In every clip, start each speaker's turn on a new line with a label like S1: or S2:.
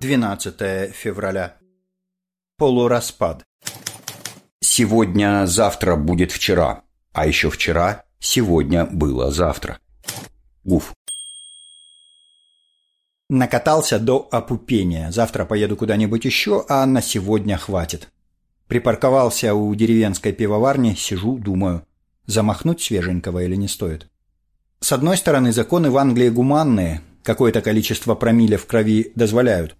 S1: 12 февраля. Полураспад. Сегодня-завтра будет вчера, а еще вчера сегодня было завтра. Гуф. Накатался до опупения. Завтра поеду куда-нибудь еще, а на сегодня хватит. Припарковался у деревенской пивоварни, сижу, думаю, замахнуть свеженького или не стоит. С одной стороны, законы в Англии гуманные, какое-то количество промилле в крови дозволяют.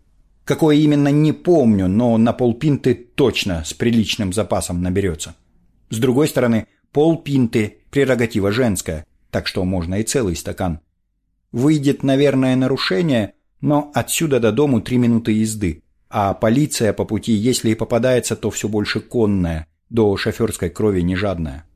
S1: Какое именно не помню, но на полпинты точно с приличным запасом наберется. С другой стороны, полпинты – прерогатива женская, так что можно и целый стакан. Выйдет, наверное, нарушение, но отсюда до дому три минуты езды, а полиция по пути, если и попадается, то все больше конная, до шоферской крови не жадная.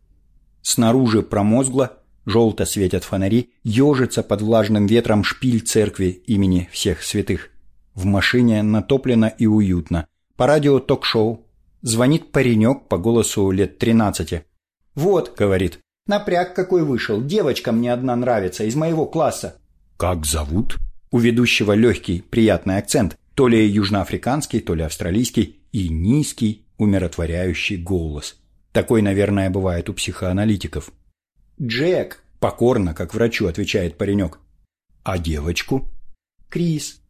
S1: Снаружи промозгло, желто светят фонари, ежится под влажным ветром шпиль церкви имени всех святых. В машине натоплено и уютно. По радио ток-шоу. Звонит паренек по голосу лет тринадцати. «Вот», — говорит, — «напряг какой вышел. Девочка мне одна нравится, из моего класса».
S2: «Как зовут?»
S1: У ведущего легкий, приятный акцент. То ли южноафриканский, то ли австралийский. И низкий, умиротворяющий голос. Такой, наверное, бывает у психоаналитиков. «Джек», — покорно, как врачу, отвечает паренек.
S2: «А девочку?»
S1: «Крис».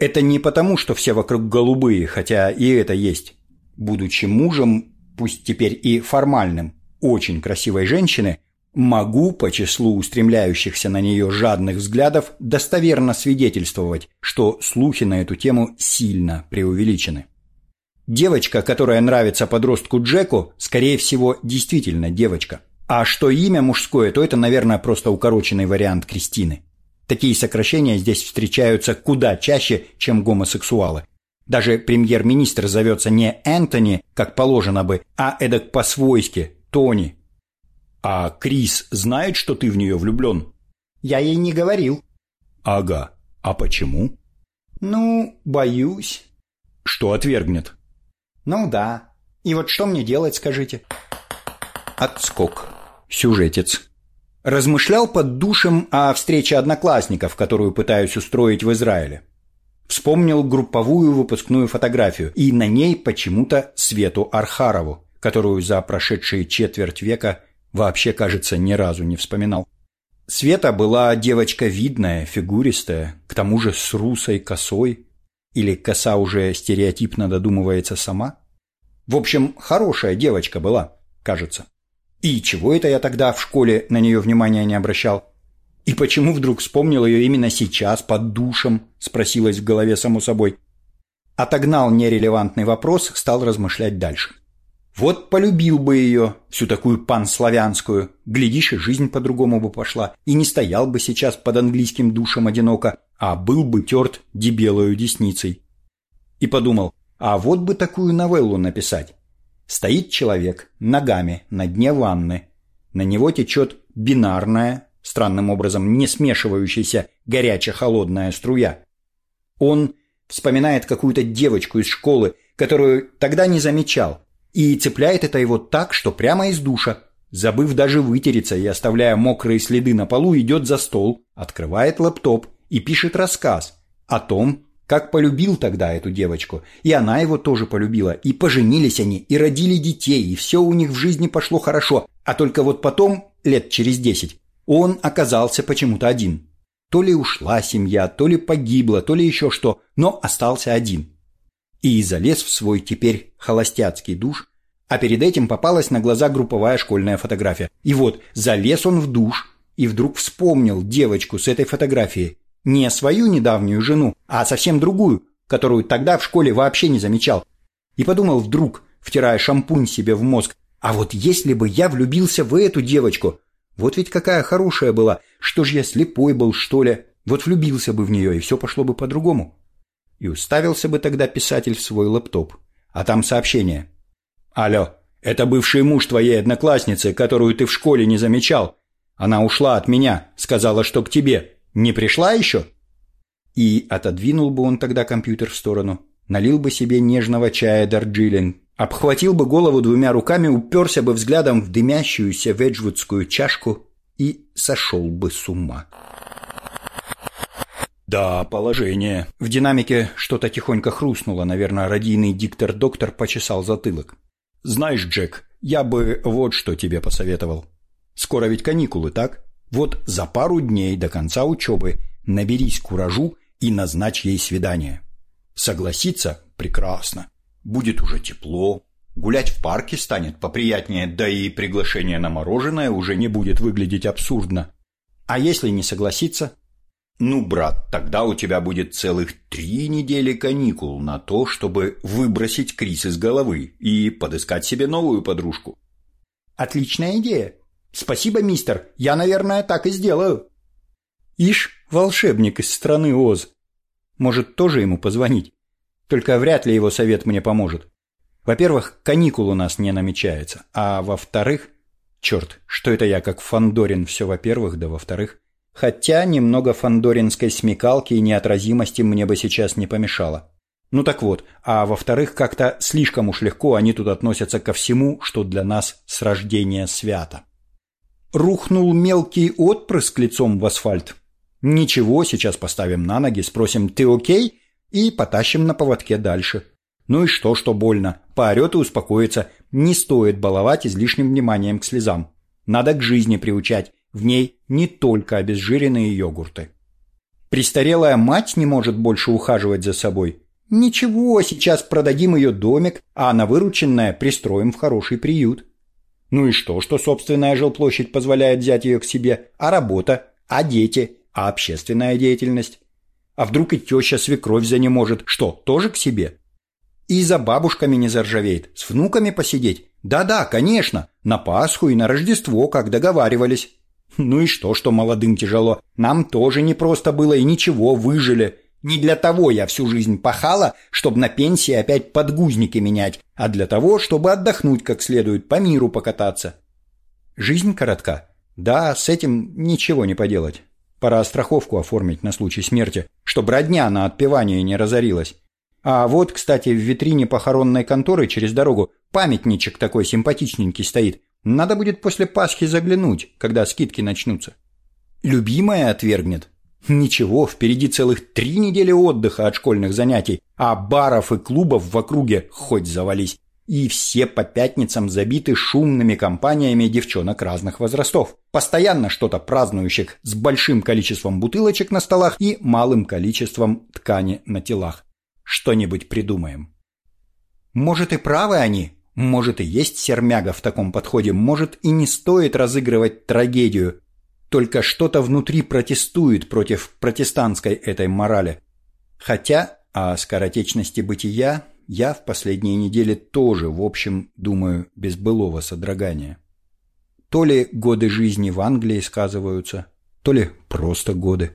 S1: Это не потому, что все вокруг голубые, хотя и это есть. Будучи мужем, пусть теперь и формальным, очень красивой женщины, могу по числу устремляющихся на нее жадных взглядов достоверно свидетельствовать, что слухи на эту тему сильно преувеличены. Девочка, которая нравится подростку Джеку, скорее всего, действительно девочка. А что имя мужское, то это, наверное, просто укороченный вариант Кристины. Такие сокращения здесь встречаются куда чаще, чем гомосексуалы. Даже премьер-министр зовется не Энтони, как положено бы, а эдак по-свойски – Тони.
S2: А Крис знает, что ты в нее влюблен?
S1: Я ей не говорил.
S2: Ага. А почему?
S1: Ну, боюсь.
S2: Что отвергнет?
S1: Ну да. И вот что мне делать, скажите?
S2: Отскок.
S1: Сюжетец. Размышлял под душем о встрече одноклассников, которую пытаюсь устроить в Израиле. Вспомнил групповую выпускную фотографию, и на ней почему-то Свету Архарову, которую за прошедшие четверть века вообще, кажется, ни разу не вспоминал. Света была девочка видная, фигуристая, к тому же с русой косой. Или коса уже стереотипно додумывается сама? В общем, хорошая девочка была, кажется. И чего это я тогда в школе на нее внимания не обращал? И почему вдруг вспомнил ее именно сейчас, под душем, спросилось в голове само собой. Отогнал нерелевантный вопрос, стал размышлять дальше. Вот полюбил бы ее, всю такую панславянскую, глядишь, и жизнь по-другому бы пошла, и не стоял бы сейчас под английским душем одиноко, а был бы терт дебелою десницей. И подумал, а вот бы такую новеллу написать. Стоит человек ногами на дне ванны. На него течет бинарная, странным образом не смешивающаяся горячо-холодная струя. Он вспоминает какую-то девочку из школы, которую тогда не замечал, и цепляет это его так, что прямо из душа, забыв даже вытереться и оставляя мокрые следы на полу, идет за стол, открывает лэптоп и пишет рассказ о том, как полюбил тогда эту девочку, и она его тоже полюбила, и поженились они, и родили детей, и все у них в жизни пошло хорошо, а только вот потом, лет через десять, он оказался почему-то один. То ли ушла семья, то ли погибла, то ли еще что, но остался один. И залез в свой теперь холостяцкий душ, а перед этим попалась на глаза групповая школьная фотография. И вот залез он в душ и вдруг вспомнил девочку с этой фотографией, не свою недавнюю жену, а совсем другую, которую тогда в школе вообще не замечал. И подумал вдруг, втирая шампунь себе в мозг, а вот если бы я влюбился в эту девочку, вот ведь какая хорошая была, что ж я слепой был, что ли, вот влюбился бы в нее, и все пошло бы по-другому. И уставился бы тогда писатель в свой лэптоп. А там сообщение. «Алло, это бывший муж твоей одноклассницы, которую ты в школе не замечал. Она ушла от меня, сказала, что к тебе. Не пришла еще?» И отодвинул бы он тогда компьютер в сторону, налил бы себе нежного чая Дарджилинг, обхватил бы голову двумя руками, уперся бы взглядом в дымящуюся веджвудскую чашку и сошел бы с ума.
S2: Да, положение.
S1: В динамике что-то тихонько хрустнуло, наверное, радийный диктор-доктор почесал затылок.
S2: Знаешь, Джек, я бы вот что тебе посоветовал. Скоро ведь каникулы, так? Вот за пару дней до конца учебы наберись куражу и назначь ей свидание. Согласиться – прекрасно. Будет уже тепло, гулять в парке станет поприятнее, да и приглашение на мороженое уже не будет выглядеть абсурдно.
S1: А если не согласиться?
S2: Ну, брат, тогда у тебя будет целых три недели каникул на то, чтобы выбросить Крис из головы и подыскать себе новую подружку.
S1: Отличная идея. Спасибо, мистер. Я, наверное, так и сделаю. Ишь, волшебник из страны Оз. Может, тоже ему позвонить? Только вряд ли его совет мне поможет. Во-первых, каникул у нас не намечается. А во-вторых... Черт, что это я как Фандорин все во-первых, да во-вторых... Хотя немного фандоринской смекалки и неотразимости мне бы сейчас не помешало. Ну так вот, а во-вторых, как-то слишком уж легко они тут относятся ко всему, что для нас с рождения свято. Рухнул мелкий отпрыск лицом в асфальт. Ничего, сейчас поставим на ноги, спросим «ты окей?» и потащим на поводке дальше. Ну и что, что больно? Поорет и успокоится. Не стоит баловать излишним вниманием к слезам. Надо к жизни приучать. В ней не только обезжиренные йогурты. Престарелая мать не может больше ухаживать за собой. Ничего, сейчас продадим ее домик, а на вырученное пристроим в хороший приют. Ну и что, что собственная жилплощадь позволяет взять ее к себе, а работа, а дети, а общественная деятельность? А вдруг и теща свекровь за не может, что, тоже к себе? И за бабушками не заржавеет, с внуками посидеть? Да-да, конечно, на Пасху и на Рождество, как договаривались. Ну и что, что молодым тяжело? Нам тоже не просто было и ничего, выжили. Не для того я всю жизнь пахала, чтобы на пенсии опять подгузники менять, а для того, чтобы отдохнуть как следует, по миру покататься. Жизнь коротка. Да, с этим ничего не поделать. Пора страховку оформить на случай смерти, чтобы родня на отпевание не разорилась. А вот, кстати, в витрине похоронной конторы через дорогу памятничек такой симпатичненький стоит. Надо будет после Пасхи заглянуть, когда скидки начнутся. Любимая отвергнет. Ничего, впереди целых три недели отдыха от школьных занятий, а баров и клубов в округе хоть завались. И все по пятницам забиты шумными компаниями девчонок разных возрастов. Постоянно что-то празднующих с большим количеством бутылочек на столах и малым количеством ткани на телах. Что-нибудь придумаем. Может и правы они, может и есть сермяга в таком подходе, может и не стоит разыгрывать трагедию. Только что-то внутри протестует против протестантской этой морали. Хотя о скоротечности бытия я в последние недели тоже, в общем, думаю, без былого содрогания. То ли годы жизни в Англии сказываются, то ли просто годы.